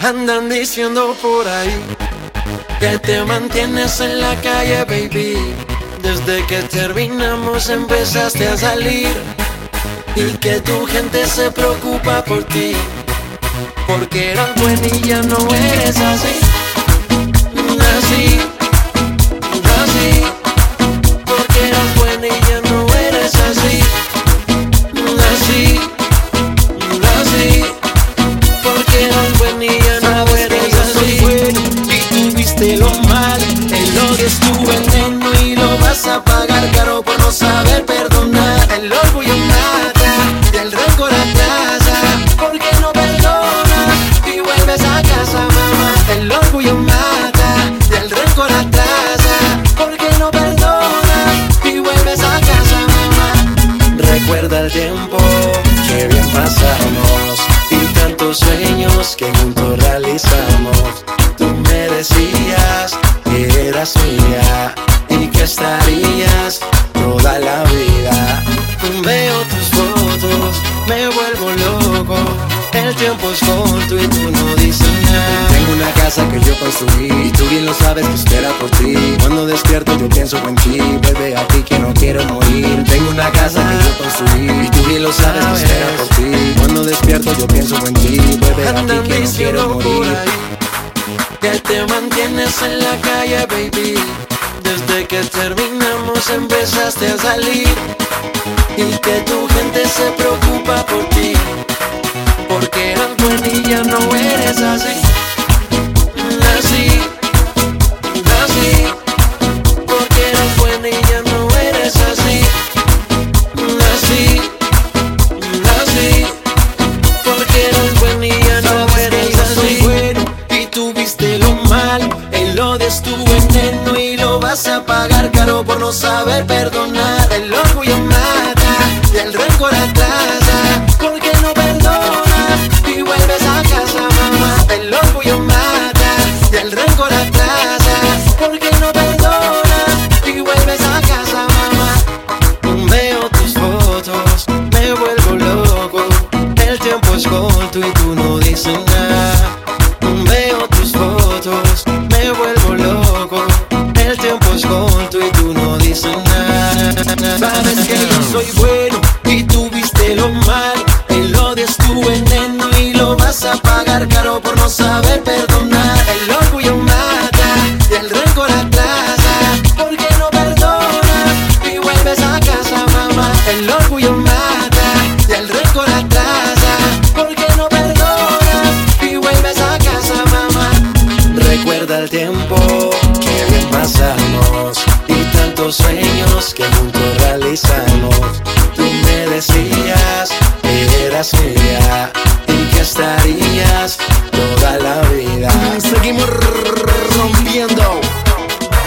Andan diciendo por ahí que te mantienes en la calle, baby. Desde que terminamos empezaste a salir y que tu gente se preocupa por ti. Porque eras buena y ya no eres así, así, El odio es tu veneno y lo vas a pagar caro por no saber perdonar. El orgullo mata y el rencor atrasa. ¿Por qué no perdonas y vuelves a casa, mamá? El orgullo mata y el rencor atrasa. ¿Por qué no perdonas y vuelves a casa, mamá? Recuerda el tiempo que bien pasamos y tantos sueños que juntos realizamos. Y tú bien lo sabes que espera por ti. Cuando despierto yo pienso en ti, vuelve a ti que no quiero morir. Tengo una casa que yo construí y tú bien lo sabes que espera por ti. Cuando despierto yo pienso en ti, vuelve a ti que no quiero morir. que te mantienes en la calle, baby. Desde que terminamos empezaste a salir y que tu gente se preocupa por ti. Porque y ya no por no saber perdonar. El orgullo mata y el rencor. Sabes que yo soy bueno y tú viste lo mal. El odio es tu veneno y lo vas a pagar caro por no saber perdonar. El orgullo mata y el rencor atrasa. ¿Por qué no perdonas y vuelves a casa, mamá? El orgullo mata y el rencor atrasa. ¿Por qué no perdonas y vuelves a casa, mamá? Recuerda el tiempo que bien pasamos y tantos sueños que y que estarías toda la vida. Seguimos rompiendo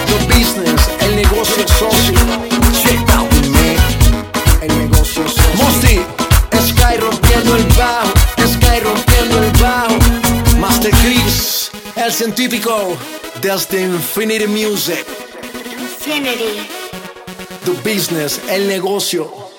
The business, el negocio socio. Check out me El negocio socio. Mosti, Sky rompiendo el bajo Sky rompiendo el bajo. Master Chris, el científico Desde Infinity Music. Infinity. The business, el negocio